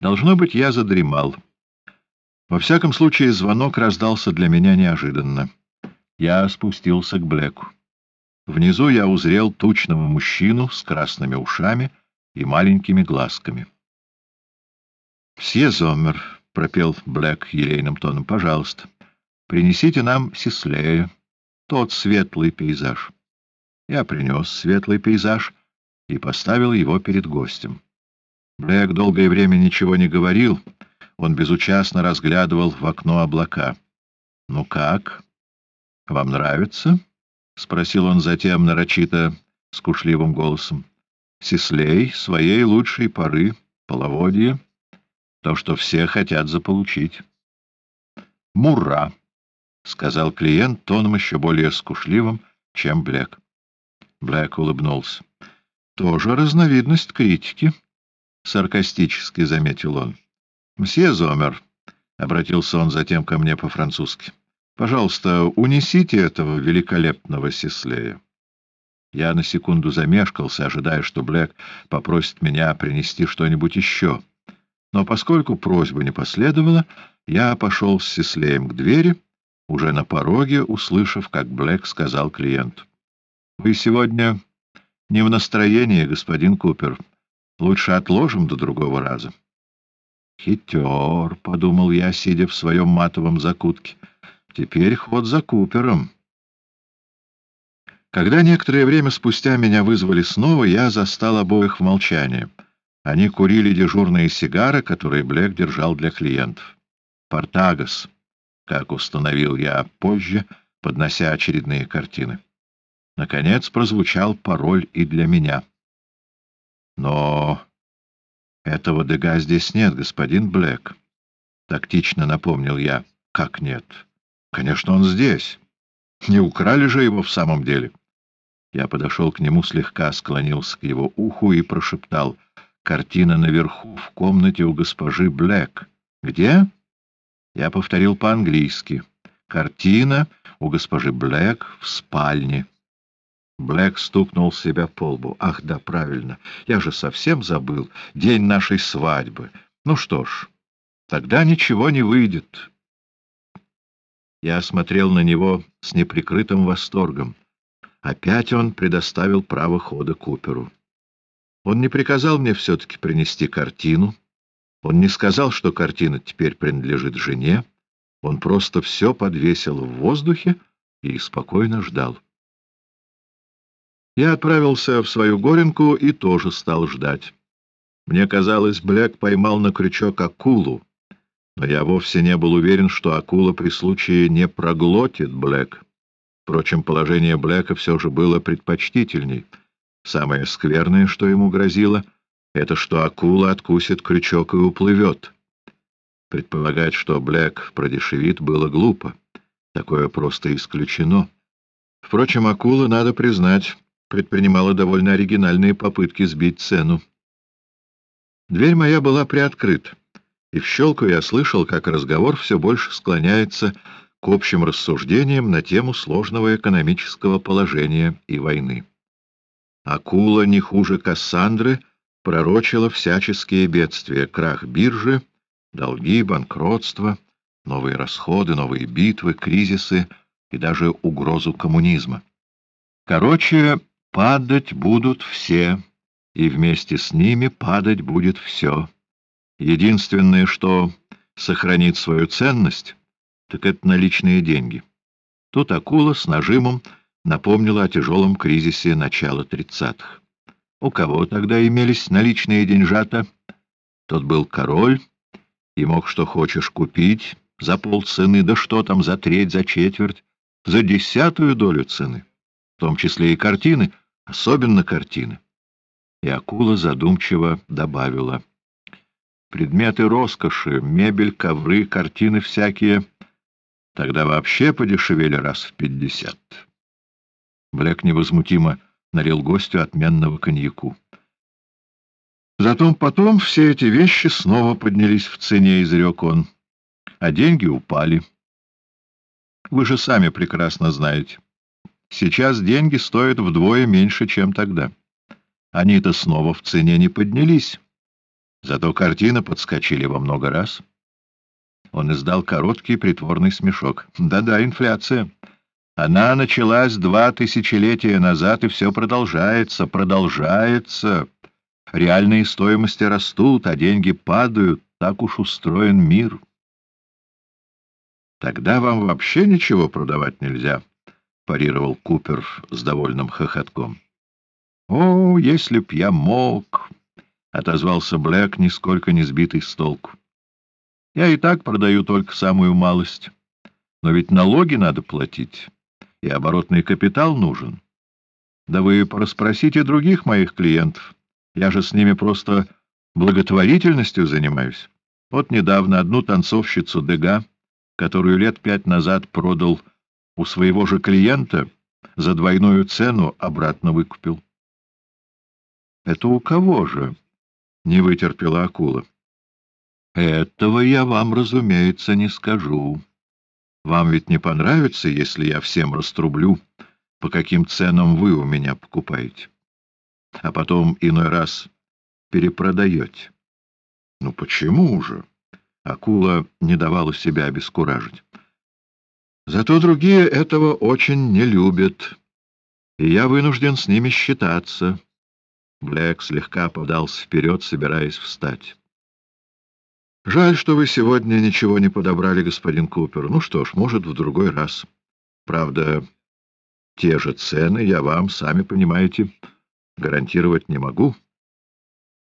Должно быть, я задремал. Во всяком случае, звонок раздался для меня неожиданно. Я спустился к Блэку. Внизу я узрел тучного мужчину с красными ушами и маленькими глазками. «Все Зоммер», — пропел Блэк елейным тоном, — «пожалуйста, принесите нам Сислея, тот светлый пейзаж». Я принес светлый пейзаж и поставил его перед гостем. Блэк долгое время ничего не говорил, он безучастно разглядывал в окно облака. «Ну как? Вам нравится?» — спросил он затем нарочито скучливым голосом. «Сислей своей лучшей поры, половодье, то, что все хотят заполучить». «Мура!» — сказал клиент тоном еще более скучливым, чем Блэк. Блэк улыбнулся. «Тоже разновидность критики», — саркастически заметил он. «Мсье Зомер», — обратился он затем ко мне по-французски, — «пожалуйста, унесите этого великолепного Сислея». Я на секунду замешкался, ожидая, что Блэк попросит меня принести что-нибудь еще. Но поскольку просьбы не последовало, я пошел с Сислеем к двери, уже на пороге, услышав, как Блэк сказал клиенту. «Вы сегодня не в настроении, господин Купер. Лучше отложим до другого раза». «Хитер», — подумал я, сидя в своем матовом закутке. «Теперь ход за Купером». Когда некоторое время спустя меня вызвали снова, я застал обоих в молчании. Они курили дежурные сигары, которые Блек держал для клиентов. «Портагас», как установил я позже, поднося очередные картины. Наконец прозвучал пароль и для меня. Но этого Дега здесь нет, господин Блэк. Тактично напомнил я. Как нет? Конечно, он здесь. Не украли же его в самом деле. Я подошел к нему, слегка склонился к его уху и прошептал. Картина наверху, в комнате у госпожи Блэк. Где? Я повторил по-английски. Картина у госпожи Блэк в спальне. Блэк стукнул себя по лбу. «Ах, да, правильно. Я же совсем забыл. День нашей свадьбы. Ну что ж, тогда ничего не выйдет». Я смотрел на него с неприкрытым восторгом. Опять он предоставил право хода Куперу. Он не приказал мне все-таки принести картину. Он не сказал, что картина теперь принадлежит жене. Он просто все подвесил в воздухе и спокойно ждал. Я отправился в свою горенку и тоже стал ждать. Мне казалось, Блэк поймал на крючок акулу, но я вовсе не был уверен, что акула при случае не проглотит Блэк. Впрочем, положение Блэка все же было предпочтительней. Самое скверное, что ему грозило, это что акула откусит крючок и уплывет. Предполагать, что Блэк продешевит, было глупо. Такое просто исключено. Впрочем, акула, надо признать, предпринимала довольно оригинальные попытки сбить цену. Дверь моя была приоткрыта, и в щелку я слышал, как разговор все больше склоняется к общим рассуждениям на тему сложного экономического положения и войны. Акула, не хуже Кассандры, пророчила всяческие бедствия, крах биржи, долги, банкротство, новые расходы, новые битвы, кризисы и даже угрозу коммунизма. Короче, Падать будут все, и вместе с ними падать будет все. Единственное, что сохранит свою ценность, так это наличные деньги. Тут акула с нажимом напомнила о тяжелом кризисе начала тридцатых. У кого тогда имелись наличные деньжата? Тот был король и мог что хочешь купить за полцены, да что там, за треть, за четверть, за десятую долю цены, в том числе и картины — особенно картины. И акула задумчиво добавила. Предметы роскоши, мебель, ковры, картины всякие. Тогда вообще подешевели раз в пятьдесят. Блек невозмутимо налил гостю отменного коньяку. Зато потом все эти вещи снова поднялись в цене, изрек он, а деньги упали. Вы же сами прекрасно знаете. Сейчас деньги стоят вдвое меньше, чем тогда. Они-то снова в цене не поднялись. Зато картины подскочили во много раз. Он издал короткий притворный смешок. Да-да, инфляция. Она началась два тысячелетия назад, и все продолжается, продолжается. Реальные стоимости растут, а деньги падают. Так уж устроен мир. Тогда вам вообще ничего продавать нельзя, — парировал Купер с довольным хохотком. — О, если б я мог! — отозвался Блэк, нисколько не сбитый с толку. — Я и так продаю только самую малость. Но ведь налоги надо платить, и оборотный капитал нужен. Да вы порасспросите других моих клиентов. Я же с ними просто благотворительностью занимаюсь. Вот недавно одну танцовщицу Дега, которую лет пять назад продал у своего же клиента, за двойную цену обратно выкупил. — Это у кого же? — не вытерпела акула. — Этого я вам, разумеется, не скажу. Вам ведь не понравится, если я всем раструблю, по каким ценам вы у меня покупаете. А потом иной раз перепродаете. Ну почему же? Акула не давала себя обескуражить. Зато другие этого очень не любят, и я вынужден с ними считаться. Блэк слегка подался вперед, собираясь встать. — Жаль, что вы сегодня ничего не подобрали, господин Купер. Ну что ж, может, в другой раз. Правда, те же цены я вам, сами понимаете, гарантировать не могу. —